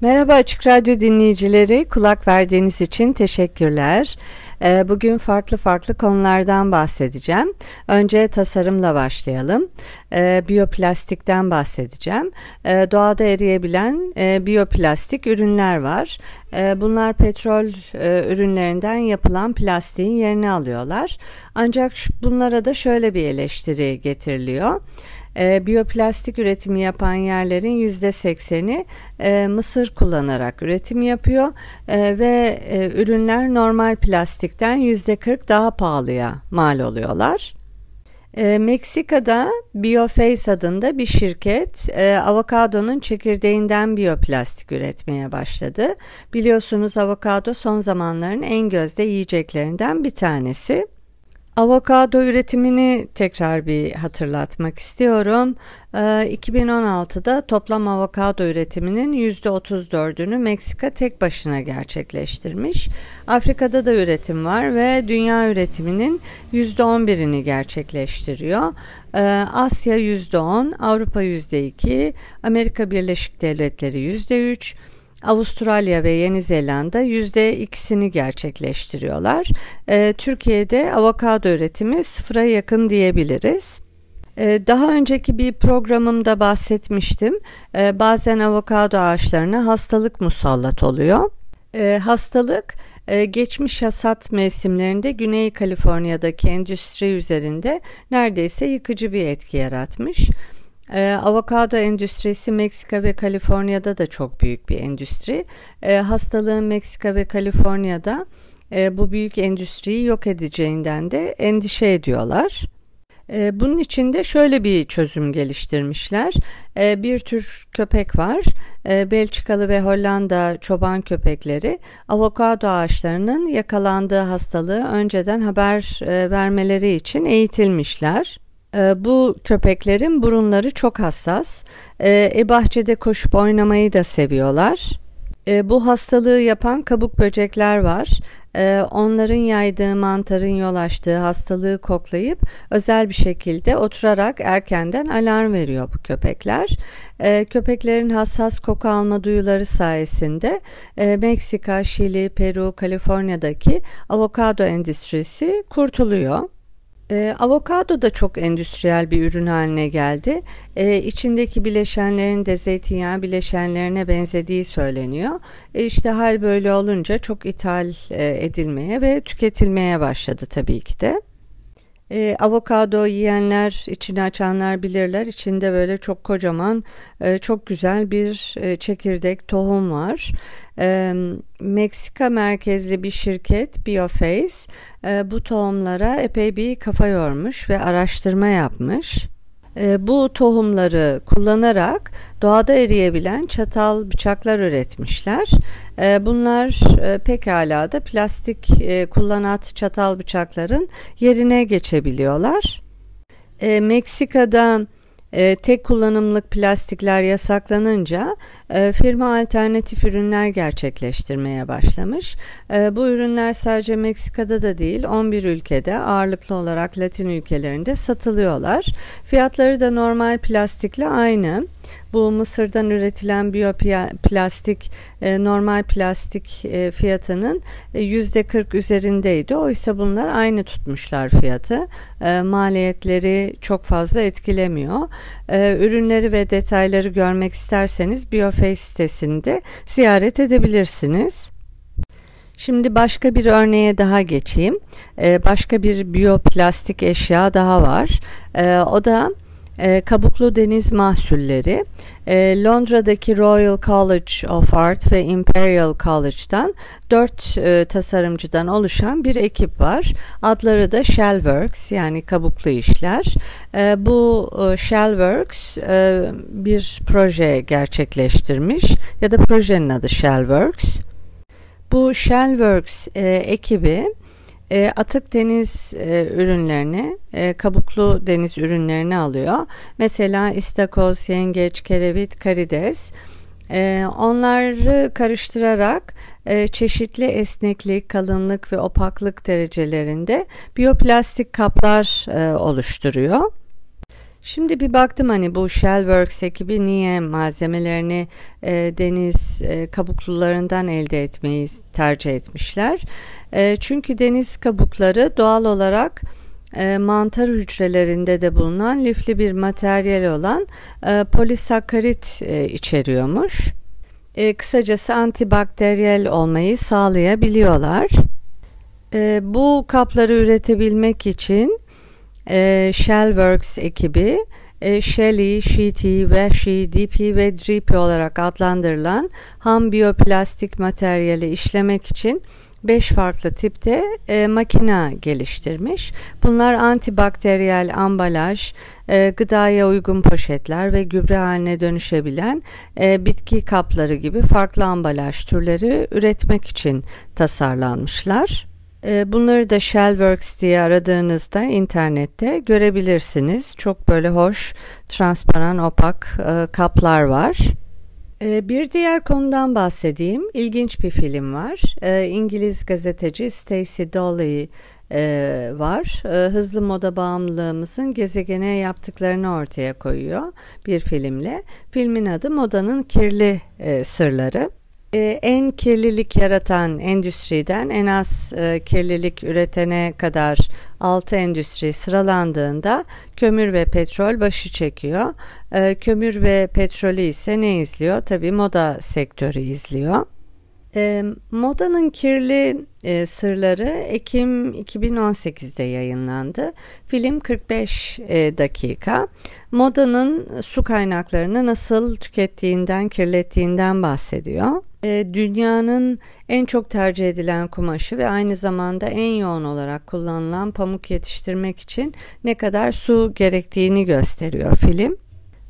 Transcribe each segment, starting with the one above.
Merhaba Açık Radyo dinleyicileri, kulak verdiğiniz için teşekkürler. Ee, bugün farklı farklı konulardan bahsedeceğim. Önce tasarımla başlayalım. Ee, biyoplastikten bahsedeceğim. Ee, doğada eriyebilen e, biyoplastik ürünler var. Bunlar petrol e, ürünlerinden yapılan plastiğin yerini alıyorlar. Ancak bunlara da şöyle bir eleştiri getiriliyor e, biyoplastik üretimi yapan yerlerin yüzde sekseni e, mısır kullanarak üretim yapıyor e, ve e, ürünler normal plastikten yüzde kırk daha pahalıya mal oluyorlar. E, Meksika'da Bioface adında bir şirket e, avokadonun çekirdeğinden biyoplastik üretmeye başladı. Biliyorsunuz avokado son zamanların en gözde yiyeceklerinden bir tanesi. Avokado üretimini tekrar bir hatırlatmak istiyorum. 2016'da ee, toplam avokado üretiminin %34'ünü Meksika tek başına gerçekleştirmiş. Afrika'da da üretim var ve dünya üretiminin %11'ini gerçekleştiriyor. Ee, Asya %10, Avrupa %2, Amerika Birleşik Devletleri %3, Avustralya ve Yeni Zelanda yüzde ikisini gerçekleştiriyorlar. E, Türkiye'de avokado üretimi sıfıra yakın diyebiliriz. E, daha önceki bir programımda bahsetmiştim. E, bazen avokado ağaçlarına hastalık musallat oluyor. Hastalık e, geçmiş hasat mevsimlerinde Güney Kaliforniya'daki endüstri üzerinde neredeyse yıkıcı bir etki yaratmış. E, avokado endüstrisi Meksika ve Kaliforniya'da da çok büyük bir endüstri. E, hastalığın Meksika ve Kaliforniya'da e, bu büyük endüstriyi yok edeceğinden de endişe ediyorlar. E, bunun için de şöyle bir çözüm geliştirmişler. E, bir tür köpek var. E, Belçikalı ve Hollanda çoban köpekleri avokado ağaçlarının yakalandığı hastalığı önceden haber e, vermeleri için eğitilmişler. Ee, bu köpeklerin burunları çok hassas. Ee, e, bahçede koşup oynamayı da seviyorlar. E, bu hastalığı yapan kabuk böcekler var. E, onların yaydığı mantarın yol açtığı hastalığı koklayıp özel bir şekilde oturarak erkenden alarm veriyor bu köpekler. E, köpeklerin hassas koku alma duyuları sayesinde e, Meksika, Şili, Peru, Kaliforniya'daki avokado endüstrisi kurtuluyor. E, avokado da çok endüstriyel bir ürün haline geldi. E, içindeki bileşenlerin de zeytinyağı bileşenlerine benzediği söyleniyor. E, işte hal böyle olunca çok ithal e, edilmeye ve tüketilmeye başladı tabii ki de. E, avokado yiyenler, içini açanlar bilirler. İçinde böyle çok kocaman, e, çok güzel bir e, çekirdek tohum var. E, Meksika merkezli bir şirket Bioface e, bu tohumlara epey bir kafa yormuş ve araştırma yapmış. E, bu tohumları kullanarak doğada eriyebilen çatal bıçaklar üretmişler. E, bunlar e, pekala da plastik kullanat çatal bıçakların yerine geçebiliyorlar. Meksika'da e, tek kullanımlık plastikler yasaklanınca e, firma alternatif ürünler gerçekleştirmeye başlamış. E, bu ürünler sadece Meksika'da da değil 11 ülkede ağırlıklı olarak Latin ülkelerinde satılıyorlar. Fiyatları da normal plastikle aynı. Bu Mısır'dan üretilen biyoplastik e, normal plastik e, fiyatının e, yüzde 40 üzerindeydi. Oysa bunlar aynı tutmuşlar fiyatı. E, maliyetleri çok fazla etkilemiyor. E, ürünleri ve detayları görmek isterseniz Bioface sitesinde ziyaret edebilirsiniz. Şimdi başka bir örneğe daha geçeyim. Ee, başka bir biyoplastik eşya daha var. Ee, o da e, kabuklu deniz mahsulleri, e, Londra'daki Royal College of Art ve Imperial College'dan dört e, tasarımcıdan oluşan bir ekip var. Adları da Shellworks yani kabuklu işler. E, bu e, Shellworks e, bir proje gerçekleştirmiş ya da projenin adı Shellworks. Bu Shellworks e, ekibi e, atık deniz e, ürünlerini, e, kabuklu deniz ürünlerini alıyor. Mesela istakoz, yengeç, kerevit, karides. E, onları karıştırarak e, çeşitli esneklik, kalınlık ve opaklık derecelerinde biyoplastik kaplar e, oluşturuyor. Şimdi bir baktım hani bu Shellworks ekibi niye malzemelerini e, deniz e, kabuklularından elde etmeyi tercih etmişler. E, çünkü deniz kabukları doğal olarak e, mantar hücrelerinde de bulunan lifli bir materyal olan e, polisakkarit e, içeriyormuş. E, kısacası antibakteriyel olmayı sağlayabiliyorlar. E, bu kapları üretebilmek için e, Shellworks ekibi e, Shelly, Sheety, Washi, DP ve Drippy olarak adlandırılan ham biyoplastik materyali işlemek için 5 farklı tipte e, makina geliştirmiş. Bunlar antibakteriyel ambalaj, e, gıdaya uygun poşetler ve gübre haline dönüşebilen e, bitki kapları gibi farklı ambalaj türleri üretmek için tasarlanmışlar. Ee, bunları da Shellworks diye aradığınızda internette görebilirsiniz. Çok böyle hoş, transparan, opak e, kaplar var. Ee, bir diğer konudan bahsedeyim. İlginç bir film var. Ee, İngiliz gazeteci Stacey Dolly e, var. Hızlı moda bağımlılığımızın gezegene yaptıklarını ortaya koyuyor bir filmle. Filmin adı Modanın Kirli e, Sırları en kirlilik yaratan endüstriden en az e, kirlilik üretene kadar 6 endüstri sıralandığında kömür ve petrol başı çekiyor. E, kömür ve petrolü ise ne izliyor? Tabii moda sektörü izliyor. E, Modanın Kirli e, Sırları Ekim 2018'de yayınlandı. Film 45 e, dakika. Modanın su kaynaklarını nasıl tükettiğinden, kirlettiğinden bahsediyor. E, dünyanın en çok tercih edilen kumaşı ve aynı zamanda en yoğun olarak kullanılan pamuk yetiştirmek için ne kadar su gerektiğini gösteriyor film.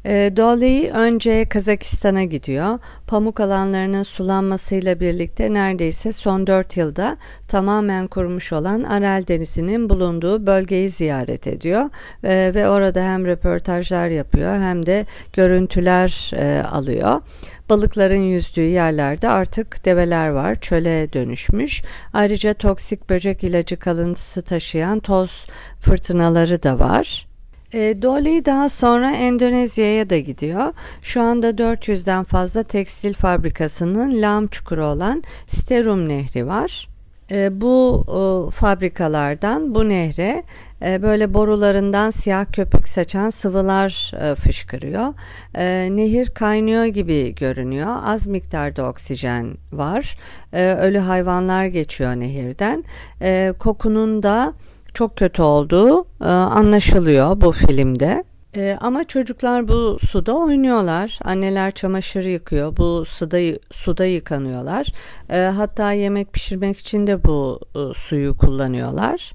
E, Dolly önce Kazakistan'a gidiyor. Pamuk alanlarının sulanmasıyla birlikte neredeyse son 4 yılda tamamen kurumuş olan Aral Denizi'nin bulunduğu bölgeyi ziyaret ediyor. E, ve orada hem röportajlar yapıyor hem de görüntüler e, alıyor. Balıkların yüzdüğü yerlerde artık develer var, çöle dönüşmüş. Ayrıca toksik böcek ilacı kalıntısı taşıyan toz fırtınaları da var. E, Dolly daha sonra Endonezya'ya da gidiyor. Şu anda 400'den fazla tekstil fabrikasının lağım çukuru olan Sterum Nehri var. E, bu e, fabrikalardan bu nehre e, böyle borularından siyah köpük saçan sıvılar e, fışkırıyor. E, nehir kaynıyor gibi görünüyor. Az miktarda oksijen var. E, ölü hayvanlar geçiyor nehirden. E, kokunun da çok kötü olduğu e, anlaşılıyor bu filmde. E, ama çocuklar bu suda oynuyorlar. Anneler çamaşır yıkıyor. Bu suda suda yıkanıyorlar. E, hatta yemek pişirmek için de bu e, suyu kullanıyorlar.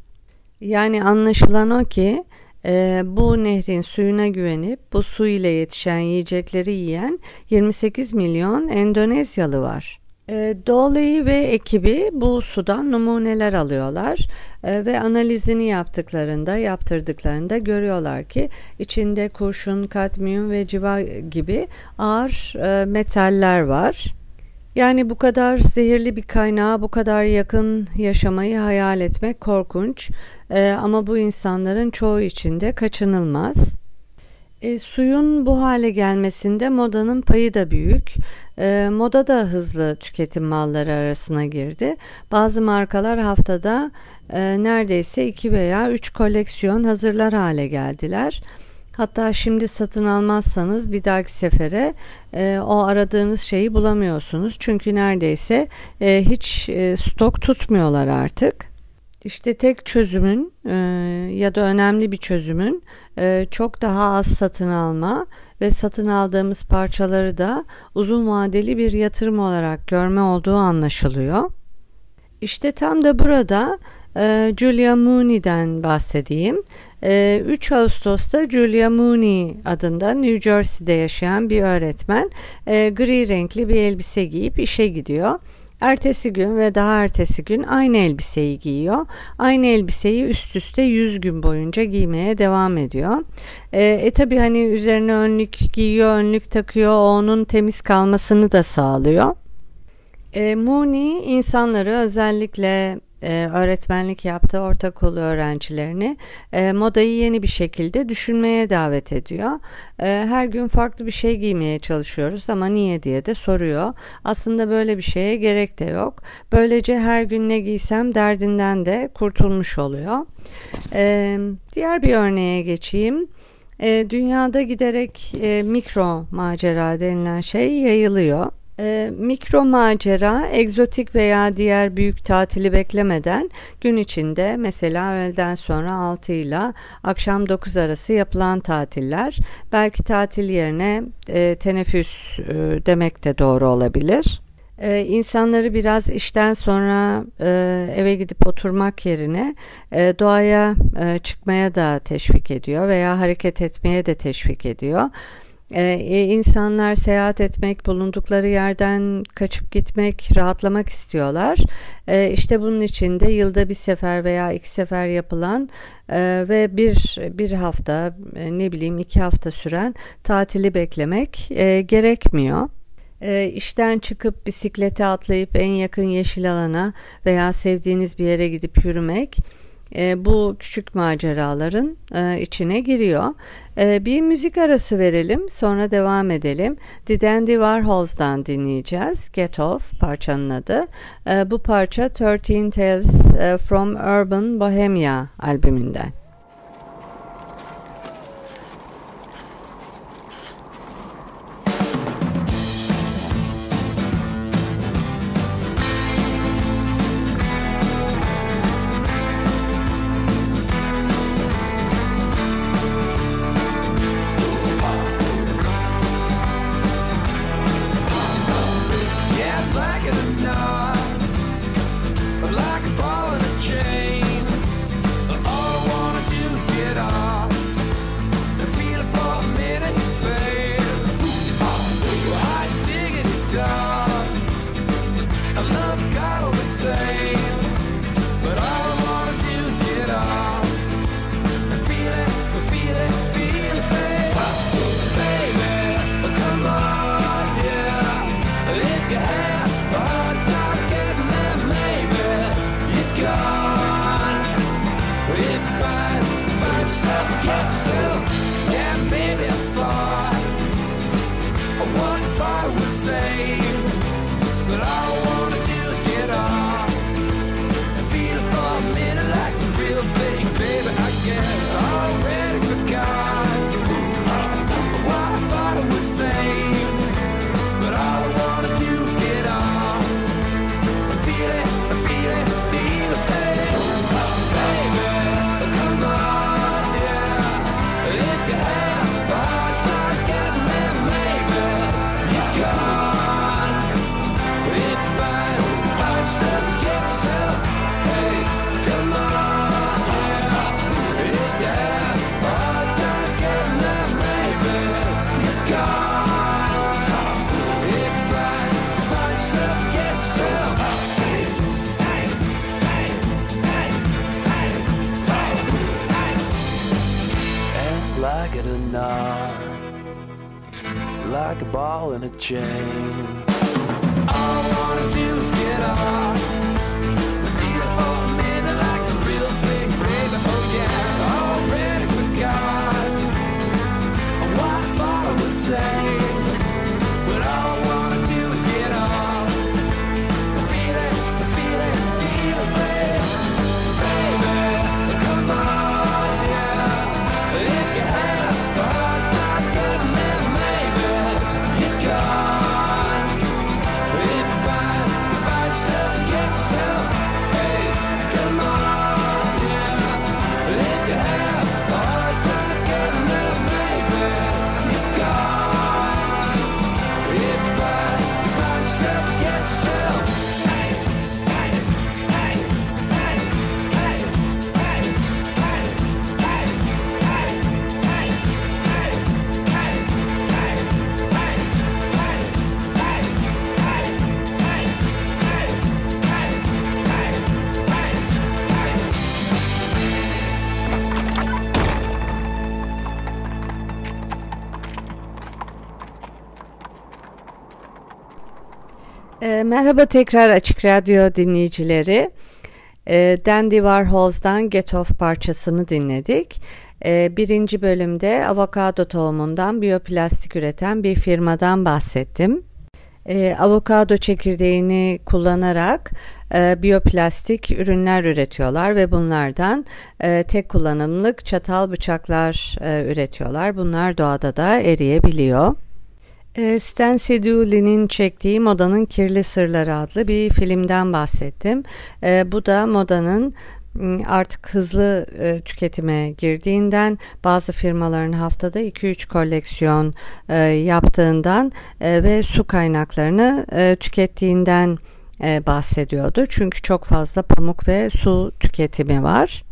Yani anlaşılan o ki e, bu nehrin suyuna güvenip bu su ile yetişen yiyecekleri yiyen 28 milyon Endonezyalı var. E, Dolly ve ekibi bu sudan numuneler alıyorlar e, ve analizini yaptıklarında, yaptırdıklarında görüyorlar ki içinde kurşun, kadmiyum ve civa gibi ağır e, metaller var. Yani bu kadar zehirli bir kaynağa bu kadar yakın yaşamayı hayal etmek korkunç e, ama bu insanların çoğu için de kaçınılmaz. E, suyun bu hale gelmesinde modanın payı da büyük. E, moda da hızlı tüketim malları arasına girdi. Bazı markalar haftada e, neredeyse 2 veya 3 koleksiyon hazırlar hale geldiler. Hatta şimdi satın almazsanız bir dahaki sefere e, o aradığınız şeyi bulamıyorsunuz. Çünkü neredeyse e, hiç e, stok tutmuyorlar artık. İşte tek çözümün e, ya da önemli bir çözümün e, çok daha az satın alma ve satın aldığımız parçaları da uzun vadeli bir yatırım olarak görme olduğu anlaşılıyor. İşte tam da burada e, Julia Mooney'den bahsedeyim. E, 3 Ağustos'ta Julia Mooney adında New Jersey'de yaşayan bir öğretmen e, gri renkli bir elbise giyip işe gidiyor. Ertesi gün ve daha ertesi gün aynı elbiseyi giyiyor. Aynı elbiseyi üst üste 100 gün boyunca giymeye devam ediyor. E, e tabi hani üzerine önlük giyiyor, önlük takıyor, onun temiz kalmasını da sağlıyor. E, Mooney insanları özellikle e, öğretmenlik yaptığı ortaokul öğrencilerini e, modayı yeni bir şekilde düşünmeye davet ediyor. E, her gün farklı bir şey giymeye çalışıyoruz ama niye diye de soruyor. Aslında böyle bir şeye gerek de yok. Böylece her gün ne giysem derdinden de kurtulmuş oluyor. E, diğer bir örneğe geçeyim. E, dünyada giderek e, mikro macera denilen şey yayılıyor. E, mikro macera, egzotik veya diğer büyük tatili beklemeden gün içinde mesela öğleden sonra 6 ile akşam 9 arası yapılan tatiller. Belki tatil yerine e, teneffüs e, demek de doğru olabilir. Ee, insanları biraz işten sonra e, eve gidip oturmak yerine e, doğaya e, çıkmaya da teşvik ediyor veya hareket etmeye de teşvik ediyor. Ee, insanlar seyahat etmek, bulundukları yerden kaçıp gitmek, rahatlamak istiyorlar. Ee, işte bunun için de yılda bir sefer veya iki sefer yapılan e, ve bir bir hafta, e, ne bileyim iki hafta süren tatili beklemek e, gerekmiyor e, işten çıkıp bisiklete atlayıp en yakın yeşil alana veya sevdiğiniz bir yere gidip yürümek e, bu küçük maceraların e, içine giriyor. E, bir müzik arası verelim sonra devam edelim. The Dandy Warhols'dan dinleyeceğiz. Get Off parçanın adı. E, bu parça 13 Tales e, from Urban Bohemia albümünden. like a ball in a chain. Merhaba tekrar Açık Radyo dinleyicileri. E, Dandy Warhol's'dan Get Off parçasını dinledik. E, birinci bölümde avokado tohumundan biyoplastik üreten bir firmadan bahsettim. E, avokado çekirdeğini kullanarak e, biyoplastik ürünler üretiyorlar ve bunlardan e, tek kullanımlık çatal bıçaklar e, üretiyorlar. Bunlar doğada da eriyebiliyor. E, Stan Sedouli'nin çektiği Modanın Kirli Sırları adlı bir filmden bahsettim. E, bu da modanın artık hızlı e, tüketime girdiğinden bazı firmaların haftada 2-3 koleksiyon e, yaptığından ve su kaynaklarını tükettiğinden bahsediyordu. Çünkü çok fazla pamuk ve su tüketimi var.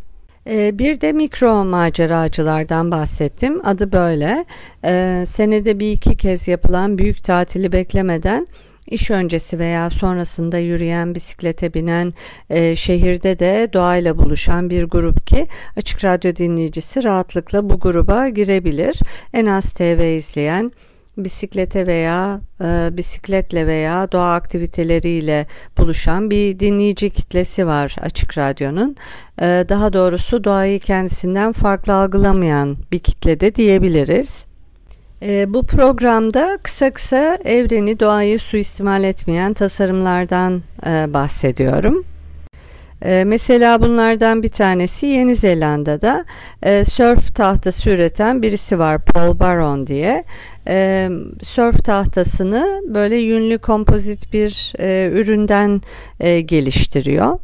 E, bir de mikro maceracılardan bahsettim. Adı böyle. E, senede bir iki kez yapılan büyük tatili beklemeden İş öncesi veya sonrasında yürüyen, bisiklete binen, e, şehirde de doğayla buluşan bir grup ki Açık Radyo dinleyicisi rahatlıkla bu gruba girebilir. En az TV izleyen, bisiklete veya e, bisikletle veya doğa aktiviteleriyle buluşan bir dinleyici kitlesi var Açık Radyo'nun. E, daha doğrusu doğayı kendisinden farklı algılamayan bir kitlede diyebiliriz. E, bu programda kısa kısa evreni doğayı suistimal etmeyen tasarımlardan e, bahsediyorum. E, mesela bunlardan bir tanesi Yeni Zelanda'da e, surf tahtası üreten birisi var Paul Baron diye. E, surf tahtasını böyle yünlü kompozit bir e, üründen e, geliştiriyor.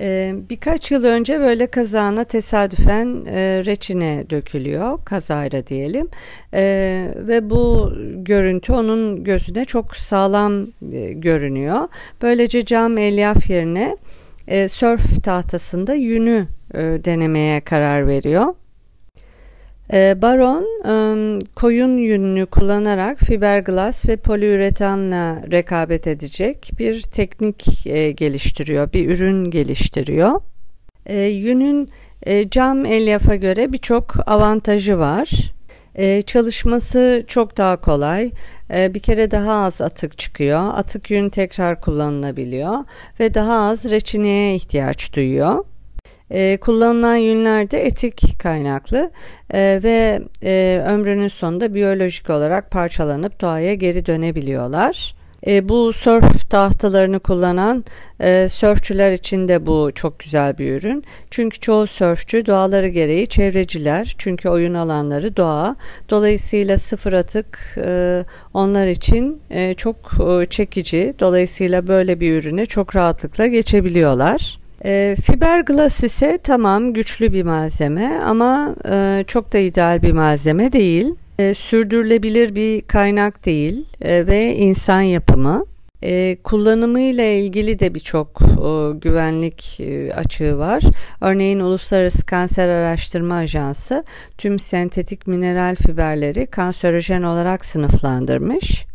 Ee, birkaç yıl önce böyle kazağına tesadüfen e, reçine dökülüyor kazayla diyelim ee, ve bu görüntü onun gözüne çok sağlam e, görünüyor. Böylece cam elyaf yerine e, sörf tahtasında yünü e, denemeye karar veriyor. Ee, Baron koyun yününü kullanarak fiberglass ve poliüretanla rekabet edecek bir teknik e, geliştiriyor, bir ürün geliştiriyor. Ee, yünün e, cam elyafa göre birçok avantajı var. Ee, çalışması çok daha kolay. bir kere daha az atık çıkıyor. Atık yün tekrar kullanılabiliyor ve daha az reçineye ihtiyaç duyuyor. E, kullanılan yünler de etik kaynaklı e, ve e, ömrünün sonunda biyolojik olarak parçalanıp doğaya geri dönebiliyorlar. E, bu surf tahtalarını kullanan e, sörfçüler için de bu çok güzel bir ürün. Çünkü çoğu sörfçü doğaları gereği çevreciler. Çünkü oyun alanları doğa. Dolayısıyla sıfır atık e, onlar için e, çok e, çekici. Dolayısıyla böyle bir ürüne çok rahatlıkla geçebiliyorlar. E, fiberglass ise tamam güçlü bir malzeme ama e, çok da ideal bir malzeme değil. E, sürdürülebilir bir kaynak değil e, ve insan yapımı. E, kullanımıyla ilgili de birçok e, güvenlik e, açığı var. Örneğin Uluslararası Kanser Araştırma Ajansı tüm sentetik mineral fiberleri kanserojen olarak sınıflandırmış.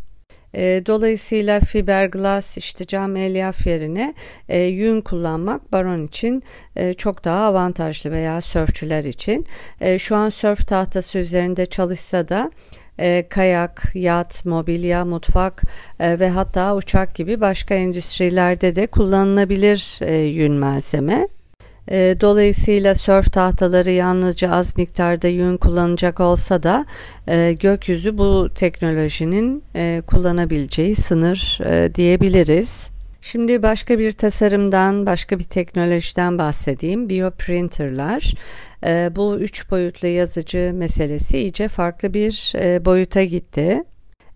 E, dolayısıyla fiberglass işte cam elyaf yerine e, yün kullanmak baron için e, çok daha avantajlı veya sörfçüler için. E, şu an sörf tahtası üzerinde çalışsa da e, kayak, yat, mobilya, mutfak e, ve hatta uçak gibi başka endüstrilerde de kullanılabilir e, yün malzeme. E, dolayısıyla sörf tahtaları yalnızca az miktarda yün kullanacak olsa da e, gökyüzü bu teknolojinin e, kullanabileceği sınır e, diyebiliriz. Şimdi başka bir tasarımdan, başka bir teknolojiden bahsedeyim. Bioprinterlar. E, bu üç boyutlu yazıcı meselesi iyice farklı bir e, boyuta gitti.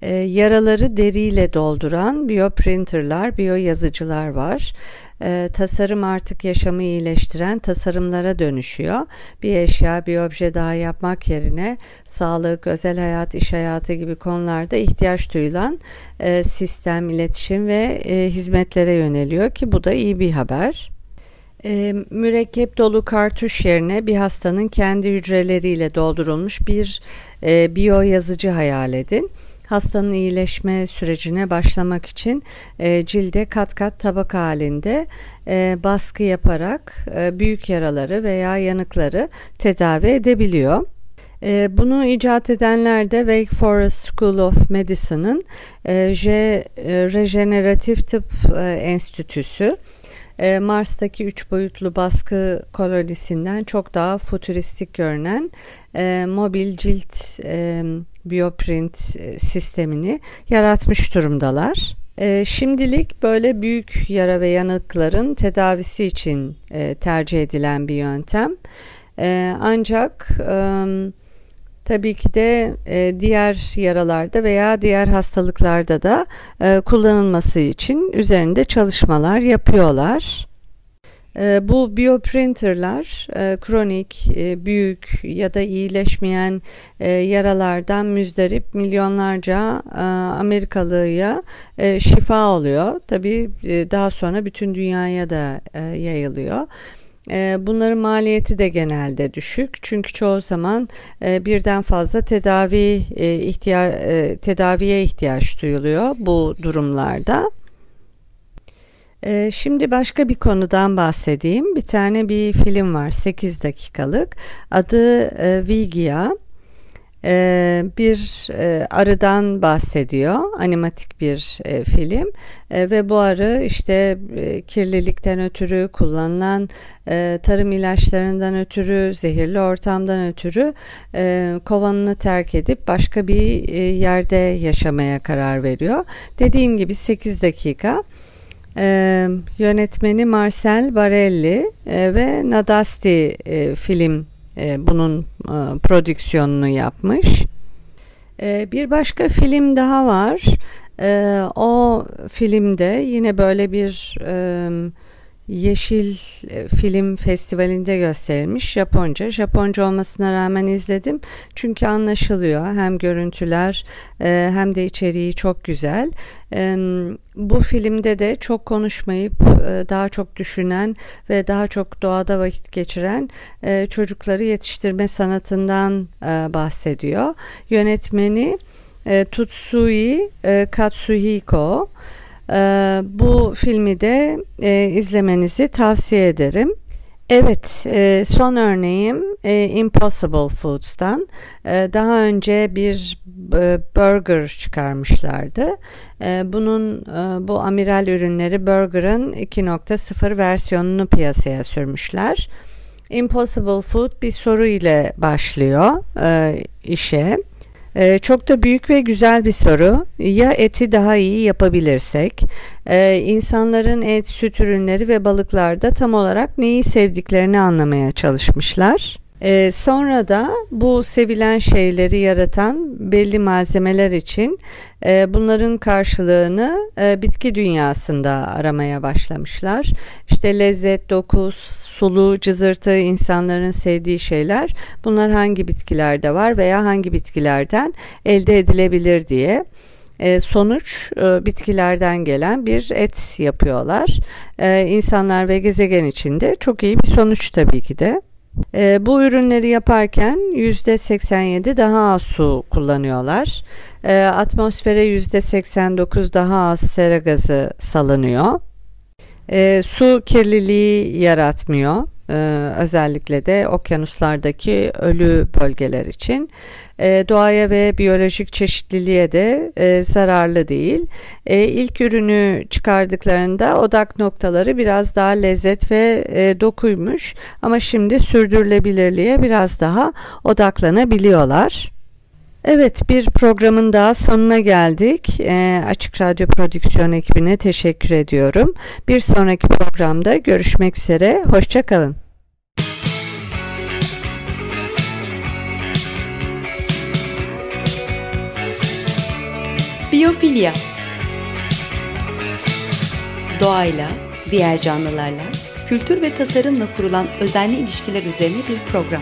E, yaraları deriyle dolduran bioprinterlar, biyoyazıcılar var. E, tasarım artık yaşamı iyileştiren tasarımlara dönüşüyor. Bir eşya, bir obje daha yapmak yerine sağlık, özel hayat, iş hayatı gibi konularda ihtiyaç duyulan e, sistem, iletişim ve e, hizmetlere yöneliyor ki bu da iyi bir haber. E, mürekkep dolu kartuş yerine bir hastanın kendi hücreleriyle doldurulmuş bir e, biyo yazıcı hayal edin hastanın iyileşme sürecine başlamak için e, cilde kat kat tabak halinde e, baskı yaparak e, büyük yaraları veya yanıkları tedavi edebiliyor. E, bunu icat edenler de Wake Forest School of Medicine'ın e, e, Rejeneratif Tıp Enstitüsü. E, Mars'taki üç boyutlu baskı kolonisinden çok daha futuristik görünen e, mobil cilt e, bioprint e, sistemini yaratmış durumdalar. E, şimdilik böyle büyük yara ve yanıkların tedavisi için e, tercih edilen bir yöntem. E, ancak e, tabii ki de e, diğer yaralarda veya diğer hastalıklarda da e, kullanılması için üzerinde çalışmalar yapıyorlar. E, bu bioprinterlar e, kronik, e, büyük ya da iyileşmeyen e, yaralardan müzdarip milyonlarca e, Amerikalıya e, şifa oluyor. Tabii e, daha sonra bütün dünyaya da e, yayılıyor. E, Bunların maliyeti de genelde düşük çünkü çoğu zaman e, birden fazla tedavi e, ihtiya e, tedaviye ihtiyaç duyuluyor bu durumlarda. E, Şimdi başka bir konudan bahsedeyim. Bir tane bir film var 8 dakikalık. Adı Vigia. E, bir e, arıdan bahsediyor. Animatik bir e, film E, ve bu arı işte e, kirlilikten ötürü kullanılan e, tarım ilaçlarından ötürü zehirli ortamdan ötürü e, kovanını terk edip başka bir e, yerde yaşamaya karar veriyor. Dediğim gibi 8 dakika. Ee, yönetmeni Marcel Barelli e, ve Nadasti e, film e, bunun e, prodüksiyonunu yapmış. E, bir başka film daha var. E, o filmde yine böyle bir e, Yeşil e, Film Festivali'nde gösterilmiş Japonca. Japonca olmasına rağmen izledim. Çünkü anlaşılıyor. Hem görüntüler e, hem de içeriği çok güzel. E, Bu filmde de çok konuşmayıp daha çok düşünen ve daha çok doğada vakit geçiren çocukları yetiştirme sanatından bahsediyor. Yönetmeni Tutsui e, Katsuhiko. Ee, bu filmi de e, izlemenizi tavsiye ederim. Evet, e, son örneğim e, Impossible Foods'tan. Daha önce bir burger çıkarmışlardı. Bunun bu amiral ürünleri burger'ın 2.0 versiyonunu piyasaya sürmüşler. Impossible Food bir soru ile başlıyor işe. Ee, çok da büyük ve güzel bir soru. Ya eti daha iyi yapabilirsek? Ee, insanların et, süt ürünleri ve balıklarda tam olarak neyi sevdiklerini anlamaya çalışmışlar. Ee, sonra da bu sevilen şeyleri yaratan belli malzemeler için e, bunların karşılığını e, bitki dünyasında aramaya başlamışlar. İşte lezzet, doku, sulu, cızırtı insanların sevdiği şeyler bunlar hangi bitkilerde var veya hangi bitkilerden elde edilebilir diye. E, sonuç e, bitkilerden gelen bir et yapıyorlar. E, insanlar ve gezegen içinde çok iyi bir sonuç tabii ki de. E, bu ürünleri yaparken %87 daha az su kullanıyorlar. E, atmosfere %89 daha az sera gazı salınıyor. E, su kirliliği yaratmıyor. Ee, özellikle de okyanuslardaki ölü bölgeler için e, doğaya ve biyolojik çeşitliliğe de e, zararlı değil. E, ilk ürünü çıkardıklarında odak noktaları biraz daha lezzet ve e, dokuymuş ama şimdi sürdürülebilirliğe biraz daha odaklanabiliyorlar. Evet bir programın daha sonuna geldik. E, Açık Radyo Prodüksiyon ekibine teşekkür ediyorum. Bir sonraki programda görüşmek üzere. Hoşçakalın. Biyofilya Doğayla, diğer canlılarla, kültür ve tasarımla kurulan özenli ilişkiler üzerine bir program.